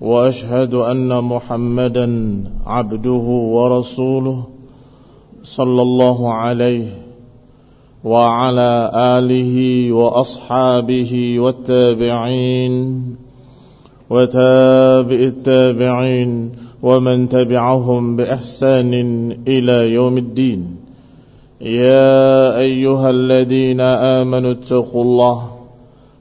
وأشهد أن محمدا عبده ورسوله صلى الله عليه وعلى آله وأصحابه والتابعين وتابع التابعين ومن تبعهم بإحسان إلى يوم الدين. يا أيها الذين آمنوا اتقوا الله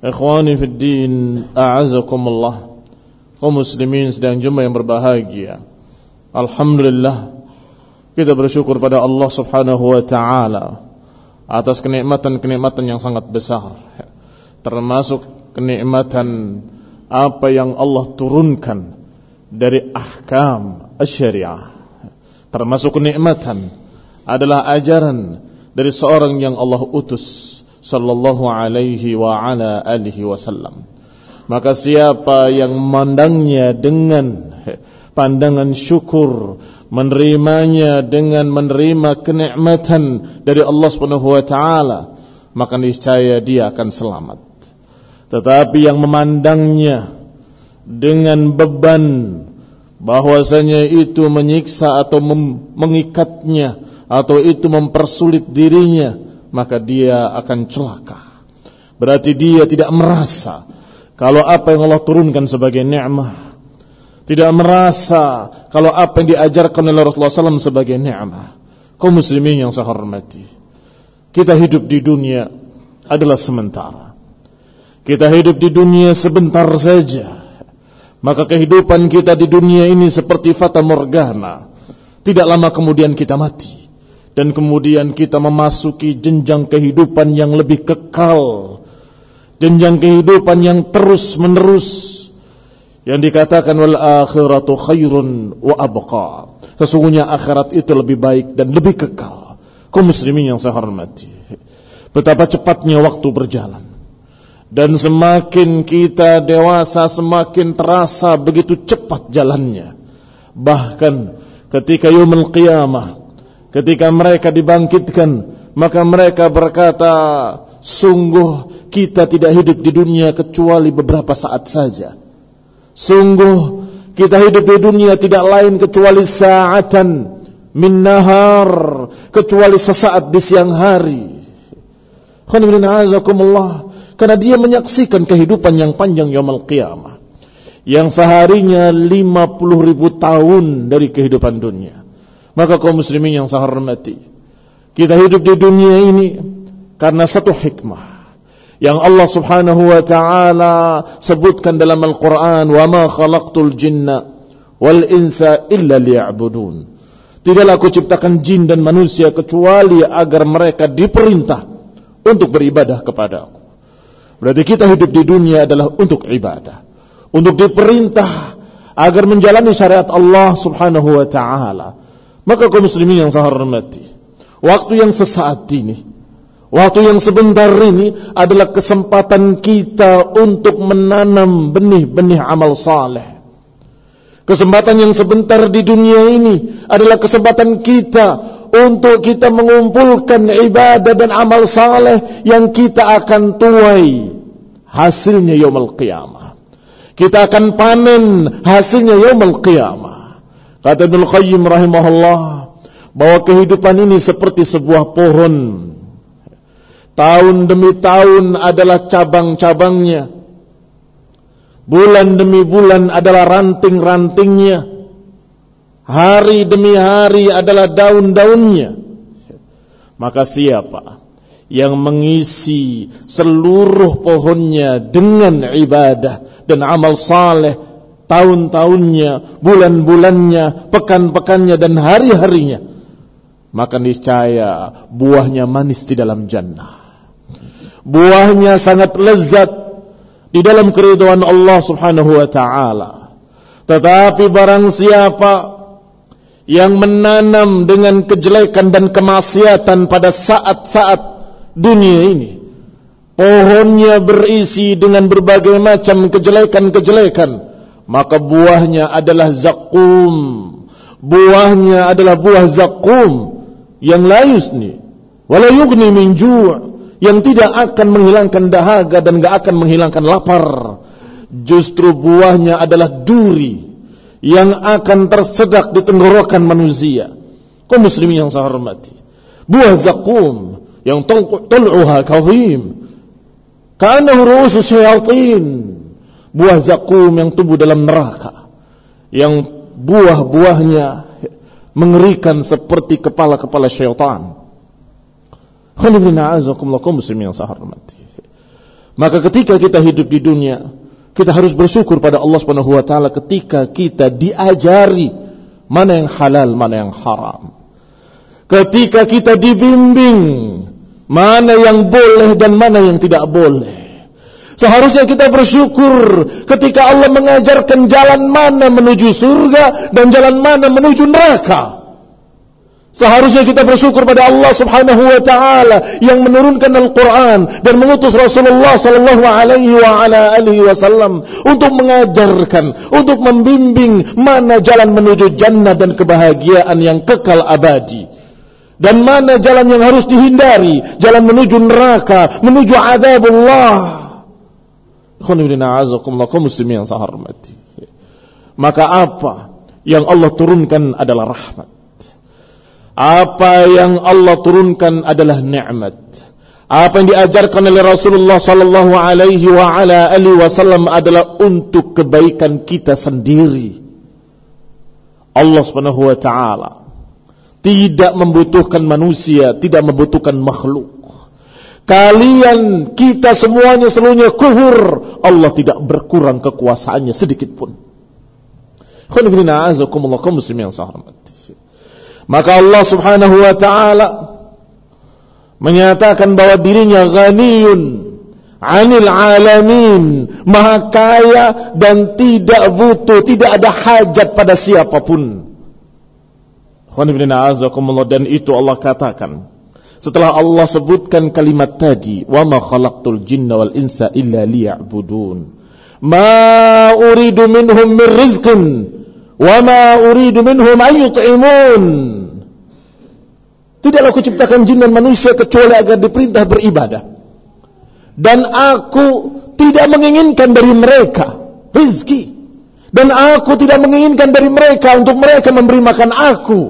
Ikhwani fi din, a'azakumullah. Kaum muslimin sedang jemaah yang berbahagia. Alhamdulillah kita bersyukur pada Allah Subhanahu wa taala atas kenikmatan-kenikmatan yang sangat besar. Termasuk kenikmatan apa yang Allah turunkan dari ahkam syariah. Termasuk kenikmatan adalah ajaran dari seorang yang Allah utus sallallahu alaihi wa ala alihi wasallam. Maka siapa yang memandangnya dengan pandangan syukur, menerimanya dengan menerima kenikmatan dari Allah Subhanahu wa taala, maka niscaya dia akan selamat. Tetapi yang memandangnya dengan beban bahwasanya itu menyiksa atau mengikatnya atau itu mempersulit dirinya, maka dia akan celaka. Berarti dia tidak merasa kalau apa yang Allah turunkan sebagai nikmat, tidak merasa kalau apa yang diajarkan oleh Rasulullah SAW sebagai nikmat. Kaum muslimin yang saya hormati, kita hidup di dunia adalah sementara. Kita hidup di dunia sebentar saja. Maka kehidupan kita di dunia ini seperti fata morgana. Tidak lama kemudian kita mati dan kemudian kita memasuki jenjang kehidupan yang lebih kekal, jenjang kehidupan yang terus menerus, yang dikatakan wal akhiratu khairun wa abqa. Sesungguhnya akhirat itu lebih baik dan lebih kekal. Kau muslimin yang saya hormati. Betapa cepatnya waktu berjalan. Dan semakin kita dewasa semakin terasa begitu cepat jalannya. Bahkan ketika yaumul qiyamah Ketika mereka dibangkitkan, maka mereka berkata, sungguh kita tidak hidup di dunia kecuali beberapa saat saja. Sungguh kita hidup di dunia tidak lain kecuali saatan min nahar, kecuali sesaat di siang hari. Karena dia menyaksikan kehidupan yang panjang yaumul qiyamah. Yang seharinya 50 ribu tahun dari kehidupan dunia. Maka kaum muslimin yang saya hormati, kita hidup di dunia ini karena satu hikmah yang Allah Subhanahu wa taala sebutkan dalam Al-Qur'an, "Wa ma khalaqtul jinna wal insa illa liya'budun." Tidaklah aku ciptakan jin dan manusia kecuali agar mereka diperintah untuk beribadah kepadaku. Berarti kita hidup di dunia adalah untuk ibadah. Untuk diperintah agar menjalani syariat Allah subhanahu wa ta'ala. Maka kaum muslimin yang saya hormati. Waktu yang sesaat ini. Waktu yang sebentar ini adalah kesempatan kita untuk menanam benih-benih amal saleh. Kesempatan yang sebentar di dunia ini adalah kesempatan kita untuk kita mengumpulkan ibadah dan amal saleh yang kita akan tuai hasilnya yaumul qiyamah. Kita akan panen hasilnya yaumul qiyamah. Kata Ibnu Qayyim rahimahullah bahwa kehidupan ini seperti sebuah pohon. Tahun demi tahun adalah cabang-cabangnya. Bulan demi bulan adalah ranting-rantingnya. Hari demi hari adalah daun-daunnya. Maka siapa yang mengisi seluruh pohonnya dengan ibadah dan amal saleh tahun-tahunnya, bulan-bulannya, pekan-pekannya dan hari-harinya maka niscaya buahnya manis di dalam jannah. Buahnya sangat lezat di dalam keridhaan Allah Subhanahu wa taala. Tetapi barang siapa yang menanam dengan kejelekan dan kemaksiatan pada saat-saat dunia ini. Pohonnya berisi dengan berbagai macam kejelekan-kejelekan. Maka buahnya adalah zakum. Buahnya adalah buah zakum. Yang layus nih. Walau yugni min Yang tidak akan menghilangkan dahaga dan tidak akan menghilangkan lapar. Justru buahnya adalah duri. Yang akan tersedak di tenggorokan manusia. Kau muslimin yang saya hormati. Buah zakum yang tal'uha kazim ka'annahu ru'usu syayatin buah zakum yang tumbuh dalam neraka yang buah-buahnya mengerikan seperti kepala-kepala syaitan. Maka ketika kita hidup di dunia kita harus bersyukur pada Allah Subhanahu wa taala ketika kita diajari mana yang halal mana yang haram. Ketika kita dibimbing Mana yang boleh dan mana yang tidak boleh. Seharusnya kita bersyukur ketika Allah mengajarkan jalan mana menuju surga dan jalan mana menuju neraka. Seharusnya kita bersyukur pada Allah Subhanahu wa taala yang menurunkan Al-Qur'an dan mengutus Rasulullah sallallahu alaihi wa ala alihi wasallam untuk mengajarkan, untuk membimbing mana jalan menuju jannah dan kebahagiaan yang kekal abadi. Dan mana jalan yang harus dihindari? Jalan menuju neraka menuju azabullah muslimin yang saya hormati. Maka apa yang Allah turunkan adalah rahmat. Apa yang Allah turunkan adalah nikmat apa yang diajarkan oleh Rasulullah sallallahu alaihi wa ala alihi wasallam adalah untuk kebaikan kita sendiri. Allah Subhanahu wa taala tidak membutuhkan manusia, tidak membutuhkan makhluk. Kalian, kita semuanya seluruhnya kufur. Allah tidak berkurang kekuasaannya sedikit pun. Maka Allah subhanahu wa ta'ala menyatakan bahwa dirinya ghaniyun anil alamin maha kaya dan tidak butuh tidak ada hajat pada siapa pun dan itu Allah katakan setelah Allah sebutkan kalimat tadi wa ma khalaqtul jinna wal insa illa liya'budun ma uridu minhum min rizqin wa ma uridu minhum an yut'imun Tidaklah aku ciptakan jin dan manusia kecuali agar diperintah beribadah. Dan aku tidak menginginkan dari mereka rizki. Dan aku tidak menginginkan dari mereka untuk mereka memberi makan aku.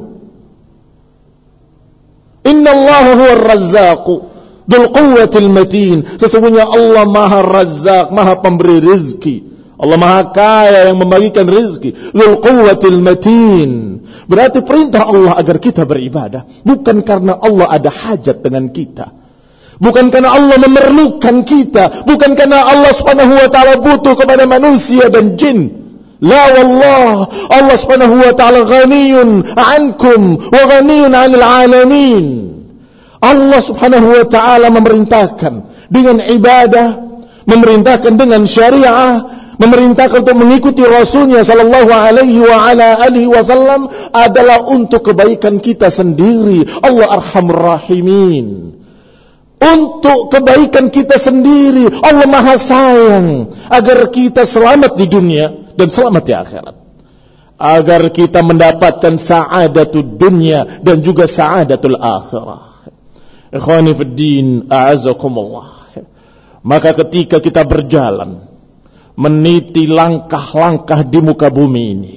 Inna Allah huwa razzaqu Dul quwwatil matin. Sesungguhnya Allah maha razzaq Maha pemberi rizki. Allah maha kaya yang membagikan rizki. Dul quwwatil matin. Berarti perintah Allah agar kita beribadah Bukan karena Allah ada hajat dengan kita. Bukan karena Allah memerlukan kita. Bukan karena Allah subhanahu wa ta'ala butuh kepada manusia dan jin La wallah Allah subhanahu wa ta'ala ghaniyun ankum wa ghaniyun anil alamin Allah Subhanahu wa taala memerintahkan dengan ibadah, memerintahkan dengan syariah, memerintahkan untuk mengikuti Rasulnya Sallallahu Alaihi wa ala alihi Wasallam adalah untuk kebaikan kita sendiri. Allah Arhamur Rahimin. Untuk kebaikan kita sendiri. Allah Maha Sayang agar kita selamat di dunia dan selamat di akhirat. Agar kita mendapatkan sa'adatul dunia dan juga sa'adatul akhirah. Ikhwani a'azakumullah. Maka ketika kita berjalan meniti langkah-langkah di muka bumi ini,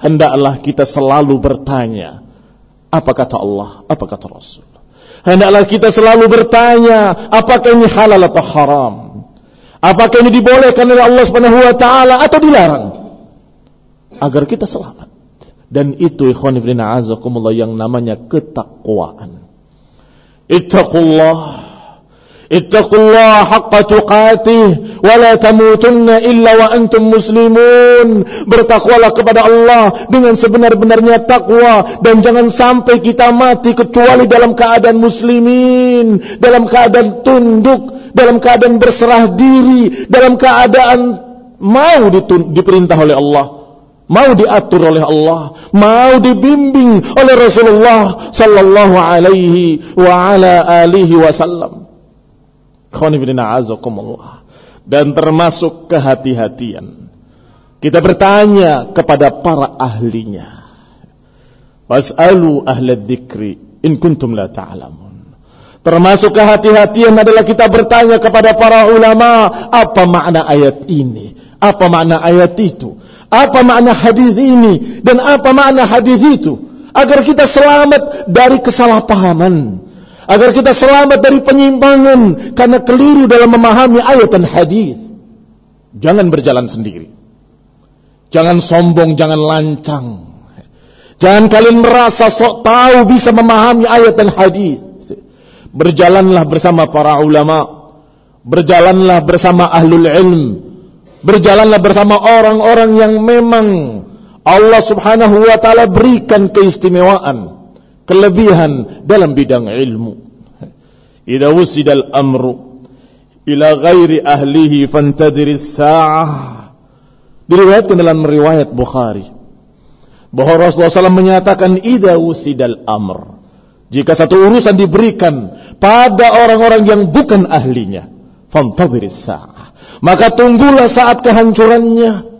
hendaklah kita selalu bertanya, apa kata Allah, apa kata Rasul. Hendaklah kita selalu bertanya, apakah ini halal atau haram? Apakah ini dibolehkan oleh Allah Subhanahu wa taala atau dilarang? Agar kita selamat. Dan itu ikhwan fillah azakumullah yang namanya ketakwaan. اتقوا الله اتقوا الله حق تقاته ولا تموتن إلا وأنتم مسلمون bertakwalah kepada Allah dengan sebenar-benarnya takwa dan jangan sampai kita mati kecuali dalam keadaan muslimin dalam keadaan tunduk dalam keadaan berserah diri dalam keadaan mau diperintah oleh Allah mau diatur oleh Allah, mau dibimbing oleh Rasulullah sallallahu alaihi wa ala alihi wasallam. Dan termasuk kehati-hatian. Kita bertanya kepada para ahlinya. Was'alu ahla dzikri in kuntum la ta'lamun. Termasuk kehati-hatian adalah kita bertanya kepada para ulama apa makna ayat ini, apa makna ayat itu apa makna hadis ini? Dan apa makna hadis itu? Agar kita selamat dari kesalahpahaman. Agar kita selamat dari penyimpangan karena keliru dalam memahami ayat dan hadis. Jangan berjalan sendiri. Jangan sombong jangan lancang. Jangan kalian merasa sok tahu bisa memahami ayat dan hadis. Berjalanlah bersama para ulama. Berjalanlah bersama ahlul ilm Berjalanlah bersama orang-orang yang memang Allah subhanahu wa ta'ala berikan keistimewaan, kelebihan dalam bidang ilmu. Ida wusidal amru ila ghairi ahlihi fantadiris sa'ah. Diriwayatkan dalam riwayat Bukhari. Bahwa Rasulullah SAW menyatakan Ida wusidal amr. Jika satu urusan diberikan pada orang-orang yang bukan ahlinya. Fantadiris sa'ah maka tunggulah saat kehancurannya.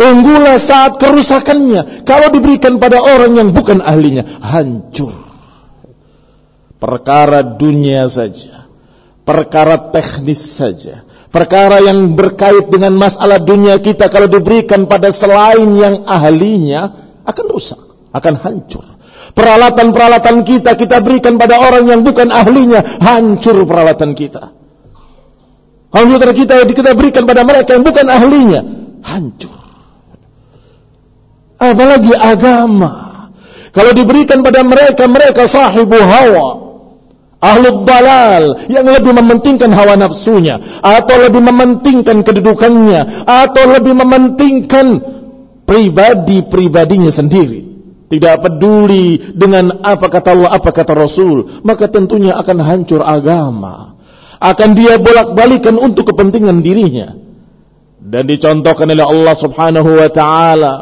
Tunggulah saat kerusakannya. Kalau diberikan pada orang yang bukan ahlinya, hancur. Perkara dunia saja. Perkara teknis saja. Perkara yang berkait dengan masalah dunia kita kalau diberikan pada selain yang ahlinya akan rusak, akan hancur. Peralatan-peralatan kita kita berikan pada orang yang bukan ahlinya, hancur peralatan kita. Komputer kita kita berikan pada mereka yang bukan ahlinya, hancur. Apalagi agama. Kalau diberikan pada mereka, mereka sahibu hawa. Ahlul balal yang lebih mementingkan hawa nafsunya atau lebih mementingkan kedudukannya atau lebih mementingkan pribadi-pribadinya sendiri. Tidak peduli dengan apa kata Allah, apa kata Rasul, maka tentunya akan hancur agama akan dia bolak-balikan untuk kepentingan dirinya. Dan dicontohkan oleh Allah Subhanahu wa taala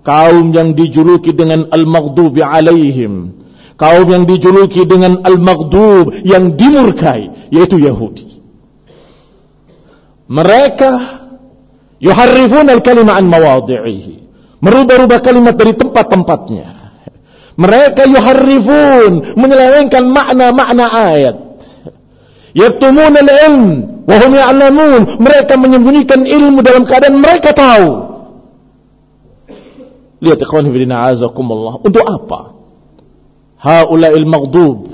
kaum yang dijuluki dengan al-maghdubi alaihim, kaum yang dijuluki dengan al-maghdub yang dimurkai yaitu Yahudi. Mereka yuharrifun al-kalima an mawadhi'ihi. Merubah-rubah kalimat dari tempat-tempatnya. Mereka yuharrifun menyelewengkan makna-makna ayat. Yaktumun al-ilm wa hum ya'lamun. Mereka menyembunyikan ilmu dalam keadaan mereka tahu. Lihat ikhwan fillah azakumullah. Untuk apa? Haula'il maghdub.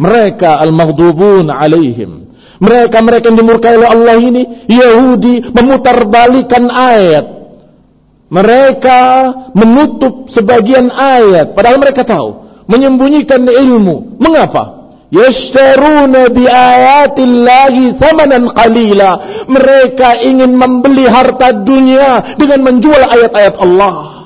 Mereka al-maghdubun alaihim. Mereka-mereka yang dimurkai oleh Allah ini Yahudi memutarbalikan ayat. Mereka menutup sebagian ayat padahal mereka tahu menyembunyikan ilmu. Mengapa? Yashtaruna bi ayatillahi thamanan qalila. Mereka ingin membeli harta dunia dengan menjual ayat-ayat Allah.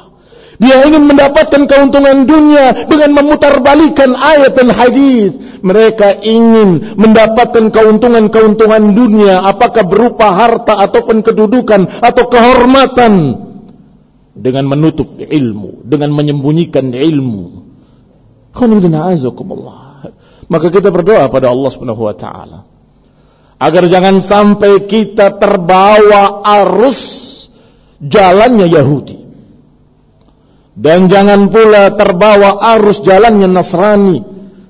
Dia ingin mendapatkan keuntungan dunia dengan memutarbalikan ayat dan hadis. Mereka ingin mendapatkan keuntungan-keuntungan dunia, apakah berupa harta ataupun kedudukan atau kehormatan. Dengan menutup ilmu, dengan menyembunyikan ilmu. Maka kita berdoa pada Allah Subhanahu wa taala agar jangan sampai kita terbawa arus jalannya Yahudi. Dan jangan pula terbawa arus jalannya Nasrani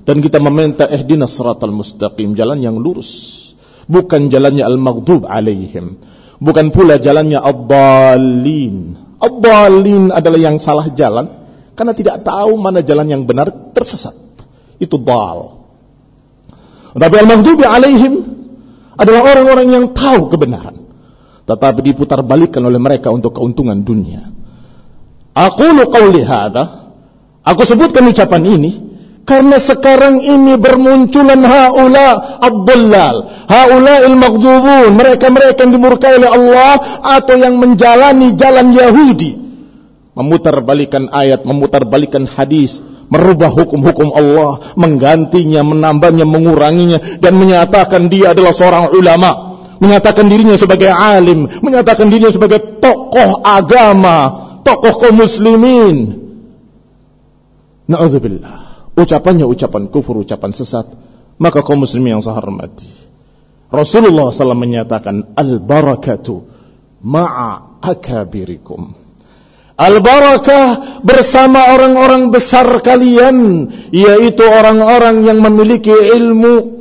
dan kita meminta ihdinas siratal mustaqim, jalan yang lurus. Bukan jalannya al-maghdub alaihim. Bukan pula jalannya ad-dallin. Ad-dallin adalah yang salah jalan karena tidak tahu mana jalan yang benar, tersesat. Itu dal. Tapi al-maghdub alaihim adalah orang-orang yang tahu kebenaran tetapi diputar balikan oleh mereka untuk keuntungan dunia. Aku qauli hadza. Aku sebutkan ucapan ini karena sekarang ini bermunculan haula ad-dhallal, haula al-maghdubun, mereka-mereka yang dimurkai oleh Allah atau yang menjalani jalan Yahudi. Memutar balikan ayat, memutar balikan hadis, merubah hukum-hukum Allah, menggantinya, menambahnya, menguranginya dan menyatakan dia adalah seorang ulama, menyatakan dirinya sebagai alim, menyatakan dirinya sebagai tokoh agama, tokoh kaum muslimin. Na'udzubillah. Ucapannya ucapan kufur, ucapan sesat. Maka kaum muslimin yang saya hormati. Rasulullah SAW menyatakan al-barakatu ma'a akabirikum. Al-barakah bersama orang-orang besar kalian yaitu orang-orang yang memiliki ilmu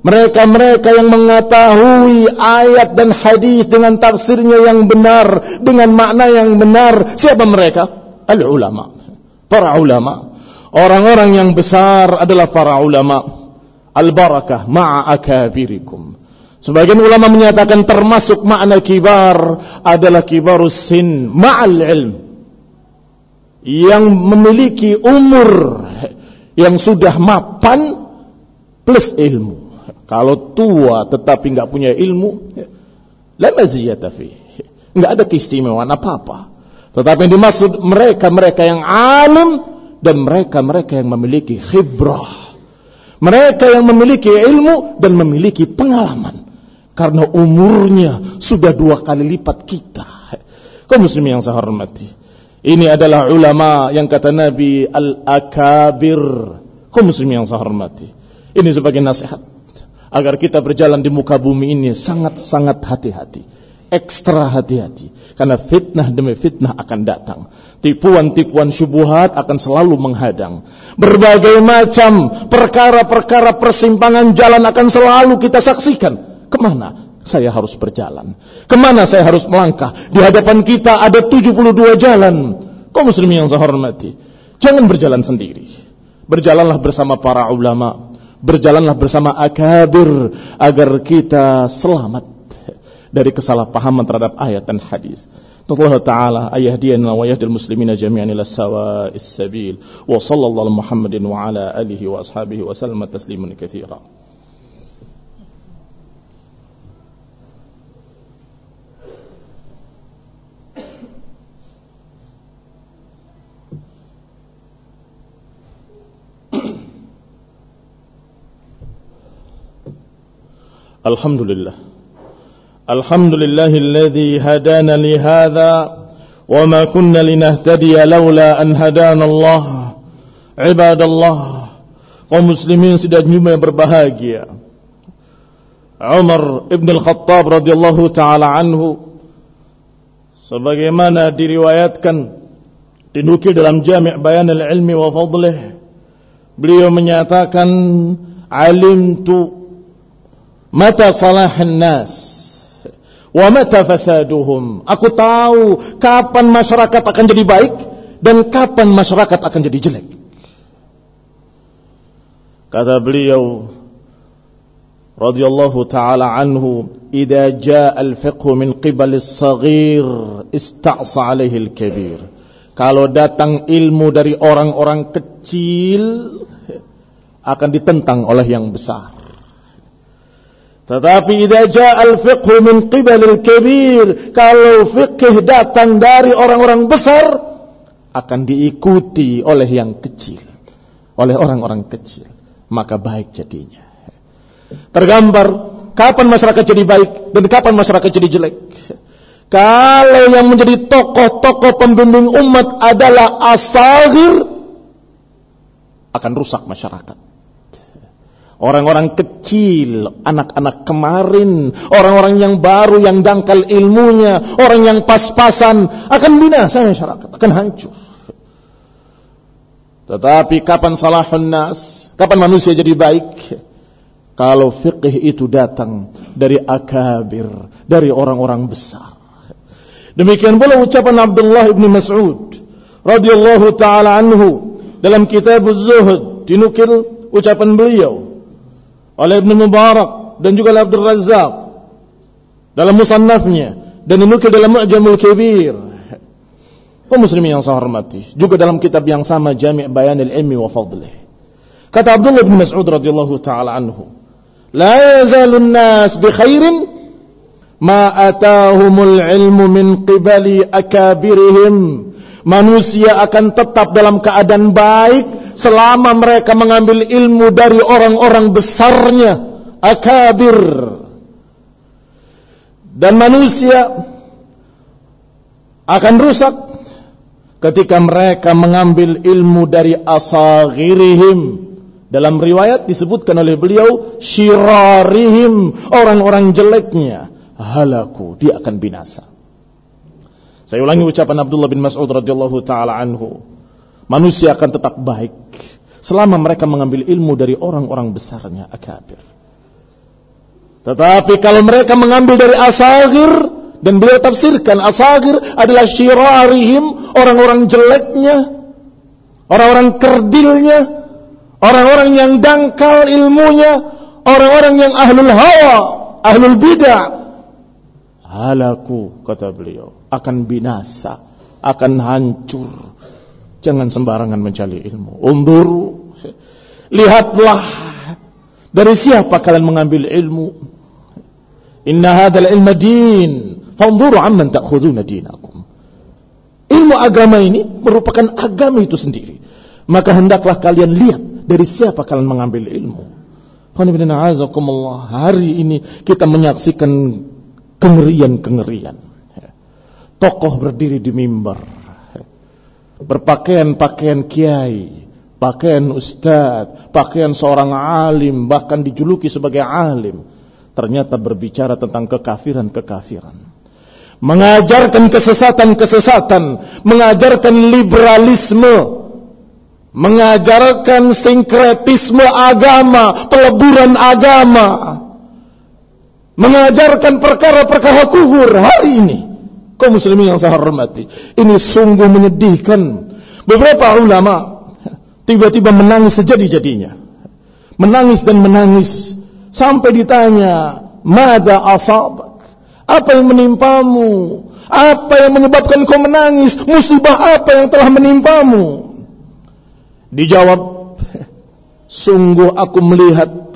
mereka-mereka yang mengetahui ayat dan hadis dengan tafsirnya yang benar, dengan makna yang benar. Siapa mereka? Al-ulama. Para ulama. Orang-orang yang besar adalah para ulama. Al-barakah ma'a akabirikum. Sebagian ulama menyatakan termasuk makna kibar adalah kibarus sin ma'al ilm. Yang memiliki umur yang sudah mapan plus ilmu. Kalau tua tetapi nggak punya ilmu, fi. Enggak ada keistimewaan apa-apa. Tetapi yang dimaksud mereka-mereka yang alim dan mereka-mereka yang memiliki khibrah. Mereka yang memiliki ilmu dan memiliki pengalaman. Karena umurnya sudah dua kali lipat kita. Kau muslim yang saya hormati. Ini adalah ulama yang kata Nabi al-akabir. Kau muslim yang saya hormati. Ini sebagai nasihat agar kita berjalan di muka bumi ini sangat-sangat hati-hati. Ekstra hati-hati. Karena fitnah demi fitnah akan datang. Tipuan-tipuan syubuhat akan selalu menghadang. Berbagai macam perkara-perkara persimpangan jalan akan selalu kita saksikan. Ke mana saya harus berjalan? Ke mana saya harus melangkah? Di hadapan kita ada 72 jalan. Kau muslim yang saya hormati. Jangan berjalan sendiri. Berjalanlah bersama para ulama' berjalanlah bersama akabir agar kita selamat dari kesalahpahaman terhadap ayat dan hadis. Allah Ta'ala ayahdiyana wa yahdil muslimina jami'an ila sawa'is sabil wa sallallahu Muhammadin wa ala alihi wa ashabihi wa sallama الحمد لله الحمد لله الذي هدانا لهذا وما كنا لنهتدي لولا أن هدانا الله عباد الله berbahagia. Umar ibn al-Khattab radhiyallahu taala anhu sebagaimana diriwayatkan dinukil dalam Jami' Bayan al-Ilmi wa Fadlih beliau menyatakan alimtu mata salahan nas wa mata fasaduhum. Aku tahu kapan masyarakat akan jadi baik dan kapan masyarakat akan jadi jelek. Kata beliau radhiyallahu taala anhu, "Idza jaa al-fiqh min qibal as-saghir, ista'sa 'alaihi al-kabir." Kalau datang ilmu dari orang-orang kecil akan ditentang oleh yang besar. Tetapi idza jaa al-fiqh min qibal al-kabir, kalau fikih datang dari orang-orang besar akan diikuti oleh yang kecil, oleh orang-orang kecil. maka baik jadinya. Tergambar kapan masyarakat jadi baik dan kapan masyarakat jadi jelek. Kalau yang menjadi tokoh-tokoh pembimbing umat adalah asagir, akan rusak masyarakat. Orang-orang kecil, anak-anak kemarin, orang-orang yang baru, yang dangkal ilmunya, orang yang pas-pasan, akan binasa masyarakat, akan hancur. Tetapi kapan salahun nas? Kapan manusia jadi baik? Kalau fiqh itu datang dari akabir, dari orang-orang besar. Demikian pula ucapan Abdullah bin Mas'ud radhiyallahu taala anhu dalam kitab Az-Zuhd dinukil ucapan beliau oleh Ibn Mubarak dan juga oleh Abdul Razzaq. Dalam musannafnya. Dan dinukil dalam Mu'jamul Kabir. Kaum muslimin yang saya hormati. Juga dalam kitab yang sama Jami' Bayanil Ilmi wa Fadlih. Kata Abdullah bin Mas'ud radhiyallahu taala anhu. La yazalun nas bi khairin ma atahumul ilmu min qibali akabirihim. Manusia akan tetap dalam keadaan baik selama mereka mengambil ilmu dari orang-orang besarnya akabir. Dan manusia akan rusak ketika mereka mengambil ilmu dari asaghirihim. Dalam riwayat disebutkan oleh beliau syirarihim orang-orang jeleknya. Halaku dia akan binasa. Saya ulangi ucapan Abdullah bin Mas'ud radhiyallahu taala anhu. Manusia akan tetap baik selama mereka mengambil ilmu dari orang-orang besarnya akabir tetapi kalau mereka mengambil dari asaghir dan beliau tafsirkan asagir adalah syirarihim, orang-orang jeleknya, orang-orang kerdilnya, orang-orang yang dangkal ilmunya, orang-orang yang ahlul hawa, ahlul bidah. Halaku, kata beliau, akan binasa, akan hancur. Jangan sembarangan mencari ilmu. Unduru, lihatlah dari siapa kalian mengambil ilmu. Inna hadal ilma din Fanzuru amman ta'khuduna dinakum. Ilmu agama ini merupakan agama itu sendiri. Maka hendaklah kalian lihat dari siapa kalian mengambil ilmu. Hari ini kita menyaksikan kengerian-kengerian. Tokoh berdiri di mimbar. Berpakaian pakaian kiai, pakaian ustadz, pakaian seorang alim, bahkan dijuluki sebagai alim. Ternyata berbicara tentang kekafiran-kekafiran mengajarkan kesesatan-kesesatan, mengajarkan liberalisme, mengajarkan sinkretisme agama, peleburan agama, mengajarkan perkara-perkara kufur hari ini. Kau muslimin yang saya hormati, ini sungguh menyedihkan. Beberapa ulama tiba-tiba menangis sejadi-jadinya. Menangis dan menangis sampai ditanya, "Mada asab?" Apa yang menimpamu? Apa yang menyebabkan kau menangis? Musibah apa yang telah menimpamu? Dijawab, sungguh aku melihat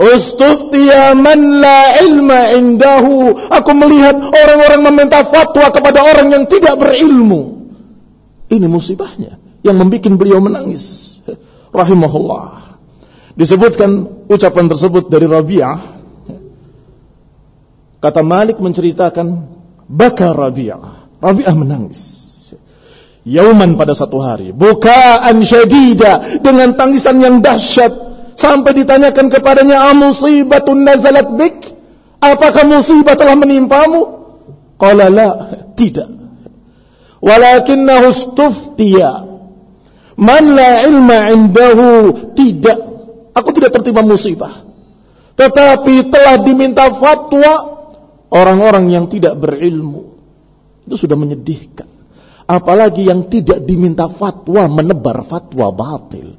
Ustuftiya man la ilma indahu. Aku melihat orang-orang meminta fatwa kepada orang yang tidak berilmu. Ini musibahnya yang membuat beliau menangis. Rahimahullah. Disebutkan ucapan tersebut dari Rabi'ah Kata Malik menceritakan baka Rabi'ah. Rabi'ah menangis. Yauman pada satu hari, bukaan syadida dengan tangisan yang dahsyat sampai ditanyakan kepadanya, "Amusibatun nazalat bik?" Apakah musibah telah menimpamu? Qala la, tidak. Walakinnahu istuftiya. Man la ilma indahu, tidak. Aku tidak tertimpa musibah. Tetapi telah diminta fatwa Orang-orang yang tidak berilmu itu sudah menyedihkan. Apalagi yang tidak diminta fatwa menebar fatwa batil.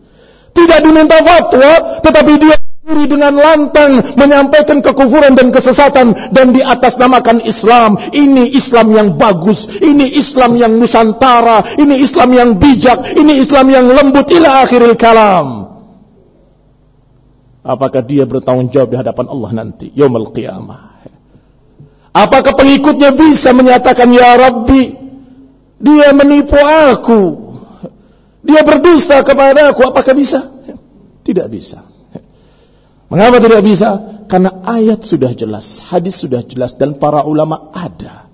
Tidak diminta fatwa, tetapi dia sendiri dengan lantang menyampaikan kekufuran dan kesesatan dan di atas namakan Islam. Ini Islam yang bagus, ini Islam yang nusantara, ini Islam yang bijak, ini Islam yang lembut ila akhiril kalam. Apakah dia bertanggung jawab di hadapan Allah nanti, yaumul qiyamah? Apakah pengikutnya bisa menyatakan ya Rabbi dia menipu aku dia berdusta kepada aku apakah bisa Tidak bisa. Mengapa tidak bisa? Karena ayat sudah jelas, hadis sudah jelas dan para ulama ada.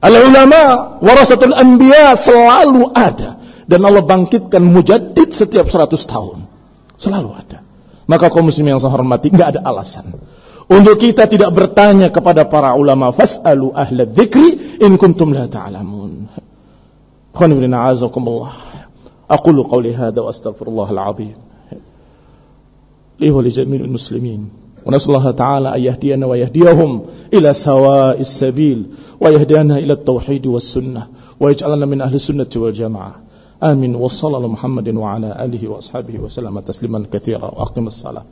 Al ulama warasatul anbiya selalu ada dan Allah bangkitkan mujaddid setiap 100 tahun. Selalu ada. Maka kaum muslim yang saya hormati enggak ada alasan untuk kita tidak bertanya kepada para ulama fasalu ahla dzikri in kuntum la ta'lamun. Khana a'azakumullah. Aqulu qawli hadha wa astaghfirullahal azim. لي ولجميع المسلمين ونسأل الله تعالى أن يهدينا ويهديهم إلى سواء السبيل ويهدينا إلى التوحيد والسنة ويجعلنا من أهل السنة والجماعة آمين وصلى الله محمد وعلى آله وأصحابه وسلم تسليما كثيرا وأقم الصلاة